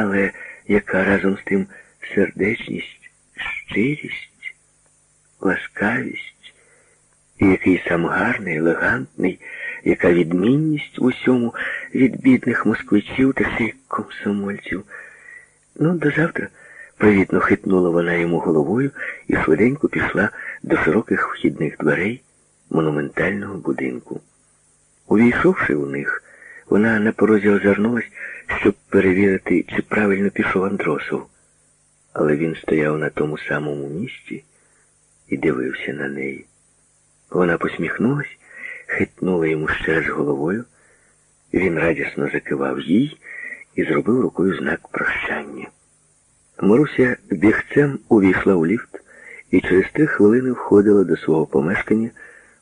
але яка разом з тим сердечність, щирість, ласкавість, і який сам гарний, елегантний, яка відмінність в усьому від бідних москвичів та всіх комсомольців. Ну, до завтра. Привітно хитнула вона йому головою і швиденько пішла до широких вхідних дверей монументального будинку. Увійшовши у них, вона на порозі озирнулась, щоб перевірити, чи правильно пішов Андросов. Але він стояв на тому самому місці і дивився на неї. Вона посміхнулась, хитнула йому ще раз головою. Він радісно закивав їй і зробив рукою знак прощання. Маруся бігцем увійшла у ліфт і через три хвилини входила до свого помешкання,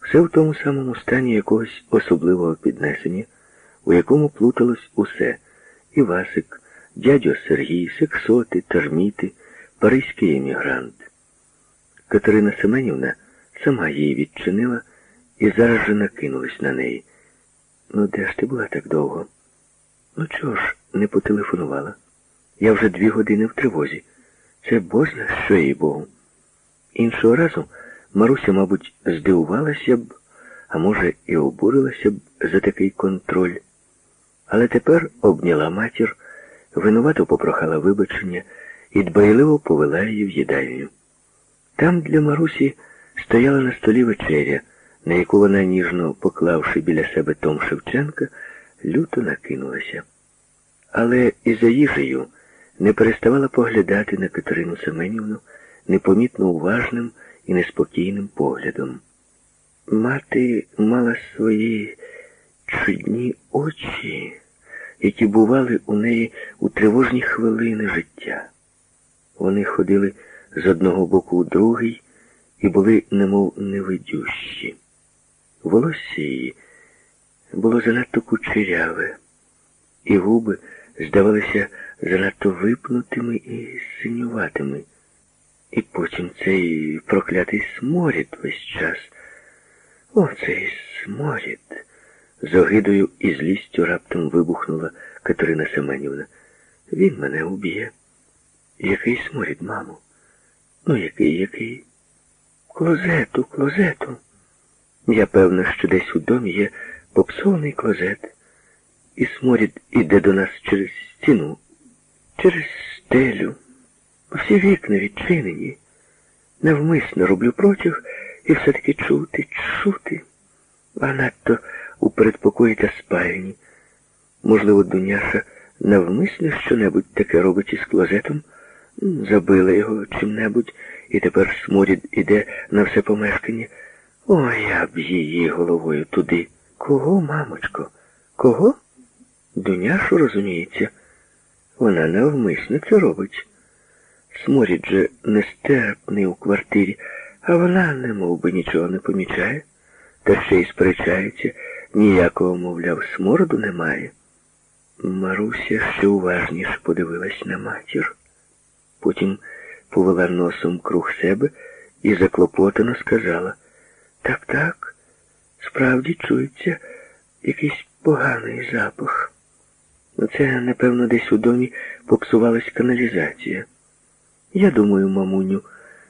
все в тому самому стані якогось особливого піднесення, у якому плуталось усе і Васик, дядьо Сергій, сексоти, терміти, паризький емігрант. Катерина Семенівна сама її відчинила і зараз же накинулась на неї. Ну, де ж ти була так довго? Ну чого ж, не потелефонувала? Я вже дві години в тривозі. Це бозна, що їй Богу. Іншого разу Маруся, мабуть, здивувалася б, а може, і обурилася б за такий контроль. Але тепер обняла матір, винувато попрохала вибачення і дбайливо повела її в їдальню. Там для Марусі стояла на столі вечеря, на яку вона, ніжно поклавши біля себе Том Шевченка, люто накинулася. Але і за їжею не переставала поглядати на Катерину Семенівну непомітно уважним і неспокійним поглядом. Мати мала свої чудні очі, які бували у неї у тривожні хвилини життя. Вони ходили з одного боку у другий і були немов невидющі. Волосся її було занадто кучеряве, і губи здавалися занадто випнутими і синюватими. І потім цей проклятий сморід весь час. О, цей сморід. З огидою і злістю раптом вибухнула Катерина Семенівна. Він мене уб'є. Який сморід, мамо? Ну, який, який? Клозету, клозету. Я певна, що десь у домі є попсований клозет, і сморід іде до нас через стіну, через стелю. Всі вікна відчинені. Навмисно роблю протяг і все-таки чути, чути, а надто у передпокої та спальні. Можливо, Дуняша навмисно що-небудь таке робить із клозетом, забила його чим-небудь, і тепер сморід іде на все помешкання. Ой, я б її головою туди. Кого, мамочко? Кого? Дуняшу, розуміється. Вона навмисно це робить. Сморід же нестерпний у квартирі, а вона не би нічого не помічає, та ще й сперечається, ніякого, мовляв, смороду немає. Маруся ще уважніше подивилась на матір. Потім повела носом круг себе і заклопотано сказала так, так, справді чується якийсь поганий запах. Це, напевно, десь у домі попсувалась каналізація. Я думаю, мамуню,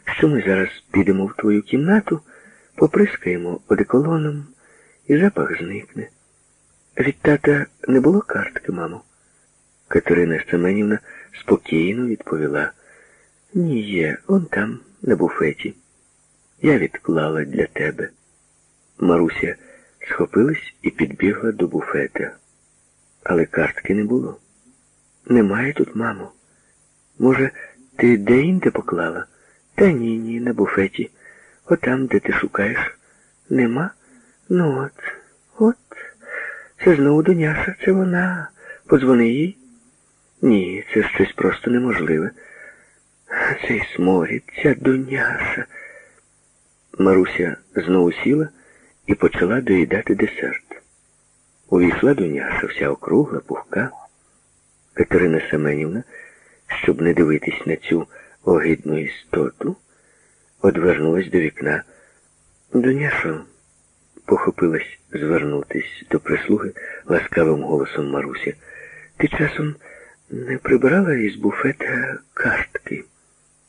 що ми зараз підемо в твою кімнату, поприскаємо одеколоном, і запах зникне. Від тата не було картки, мамо? Катерина Семенівна спокійно відповіла. Ні, є, он там, на буфеті. Я відклала для тебе. Маруся схопилась і підбігла до буфета. Але картки не було. Немає тут, мамо. Може, ти де-інде поклала? Та ні, ні, на буфеті. Отам, де ти шукаєш. Нема? Ну от, от. Це знову Дуняша, це вона. Подзвони їй. Ні, це щось просто неможливе. Цей сморід, ця Дуняша. Маруся знову сіла і почала доїдати десерт. Увійшла Дуняша, вся округла, пухка. Катерина Семенівна щоб не дивитись на цю огидну істоту, одвернулась до вікна. Доняшо, похопилась звернутись до прислуги ласкавим голосом Маруся. Ти часом не прибирала із буфета картки.